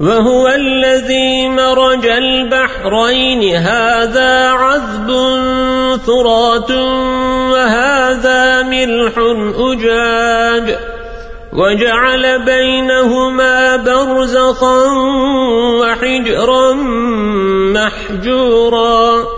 وهو الذي مرج البحرين. هذا عذب ثرات وهذا ملح أجاج. وجعل بينهما برزخا وحجرا محجورا.